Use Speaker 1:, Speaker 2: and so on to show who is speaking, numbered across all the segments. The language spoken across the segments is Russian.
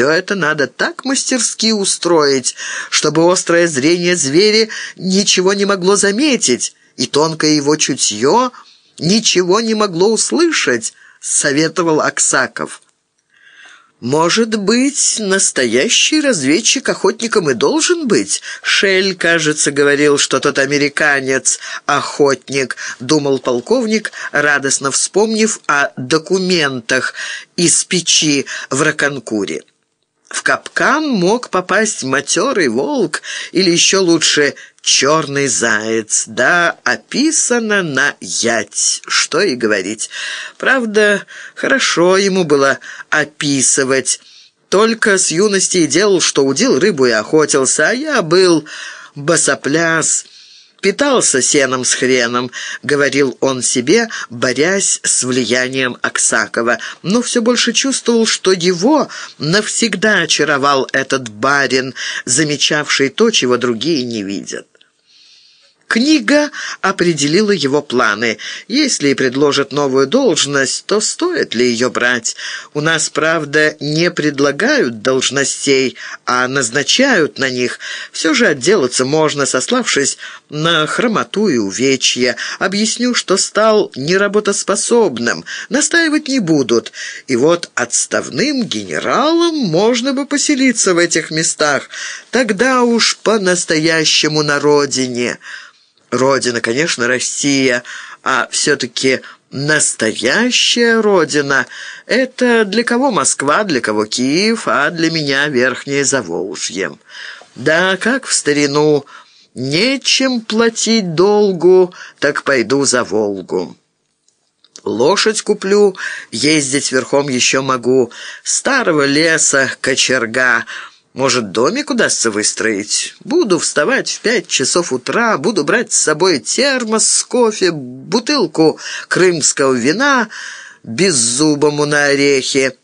Speaker 1: Все это надо так мастерски устроить, чтобы острое зрение зверя ничего не могло заметить, и тонкое его чутье ничего не могло услышать, советовал Аксаков. «Может быть, настоящий разведчик охотником и должен быть? Шель, кажется, говорил, что тот американец — охотник», — думал полковник, радостно вспомнив о документах из печи в Раконкуре. В капкан мог попасть матерый волк или еще лучше черный заяц. Да, описано на ять, что и говорить. Правда, хорошо ему было описывать. Только с юности и делал, что удил рыбу и охотился, а я был басопляс, «Питался сеном с хреном», — говорил он себе, борясь с влиянием Аксакова, но все больше чувствовал, что его навсегда очаровал этот барин, замечавший то, чего другие не видят. Книга определила его планы. Если и предложат новую должность, то стоит ли ее брать? У нас, правда, не предлагают должностей, а назначают на них. Все же отделаться можно, сославшись на хромоту и увечья. Объясню, что стал неработоспособным. Настаивать не будут. И вот отставным генералом можно бы поселиться в этих местах. Тогда уж по-настоящему на родине». Родина, конечно, Россия, а все-таки настоящая Родина — это для кого Москва, для кого Киев, а для меня Верхнее Заволжье. Да, как в старину, нечем платить долгу, так пойду за Волгу. Лошадь куплю, ездить верхом еще могу. Старого леса, кочерга — может, домик удастся выстроить? Буду вставать в пять часов утра, буду брать с собой термос с кофе, бутылку крымского вина беззубому на орехи.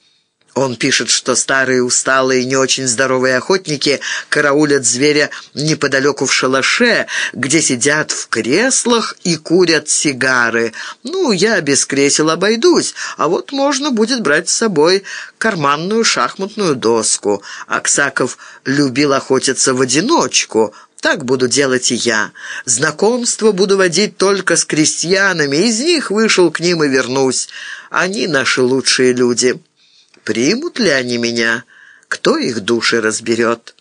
Speaker 1: Он пишет, что старые усталые не очень здоровые охотники караулят зверя неподалеку в шалаше, где сидят в креслах и курят сигары. Ну, я без кресел обойдусь, а вот можно будет брать с собой карманную шахматную доску. Аксаков любил охотиться в одиночку – так буду делать и я. Знакомство буду водить только с крестьянами. Из них вышел к ним и вернусь. Они наши лучшие люди». Примут ли они меня? Кто их души разберет?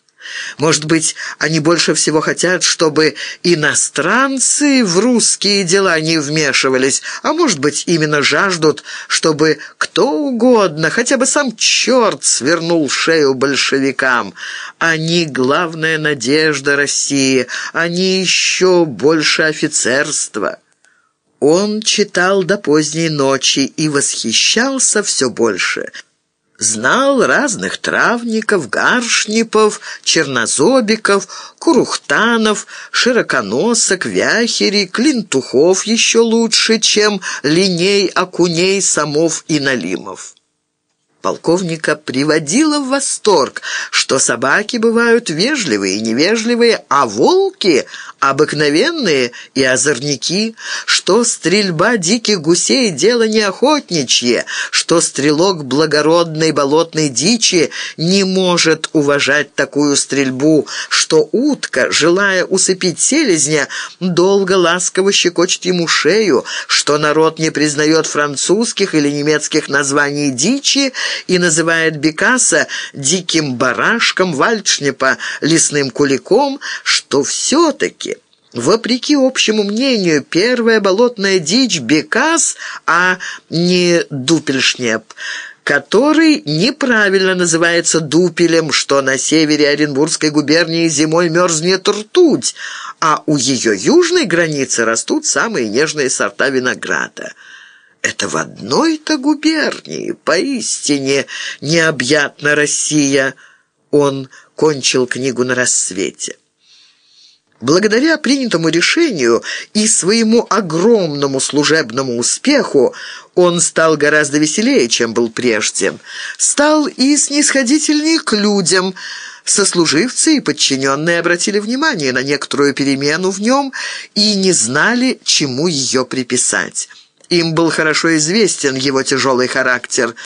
Speaker 1: Может быть, они больше всего хотят, чтобы иностранцы в русские дела не вмешивались, а может быть, именно жаждут, чтобы кто угодно, хотя бы сам черт свернул шею большевикам. Они — главная надежда России, они еще больше офицерства». Он читал до поздней ночи и восхищался все больше — Знал разных травников, гаршнипов, чернозобиков, курухтанов, широконосок, вяхерей, клинтухов еще лучше, чем линей, окуней, самов и налимов. Полковника приводило в восторг, что собаки бывают вежливые и невежливые, а волки обыкновенные и озорники, что стрельба диких гусей – дело не охотничье, что стрелок благородной болотной дичи не может уважать такую стрельбу, что утка, желая усыпить селезня, долго ласково щекочет ему шею, что народ не признает французских или немецких названий дичи и называет Бекаса диким барашком, вальдшнепа лесным куликом, что все-таки Вопреки общему мнению, первая болотная дичь – бекас, а не дупельшнеп – который неправильно называется дупелем, что на севере Оренбургской губернии зимой мерзнет ртуть, а у ее южной границы растут самые нежные сорта винограда. Это в одной-то губернии, поистине необъятна Россия. Он кончил книгу на рассвете. Благодаря принятому решению и своему огромному служебному успеху он стал гораздо веселее, чем был прежде. Стал и снисходительнее к людям. Сослуживцы и подчиненные обратили внимание на некоторую перемену в нем и не знали, чему ее приписать. Им был хорошо известен его тяжелый характер –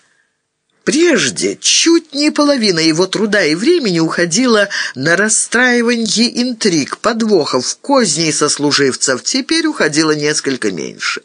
Speaker 1: Прежде чуть не половина его труда и времени уходила на расстраивание интриг, подвохов, козней сослуживцев. Теперь уходило несколько меньше.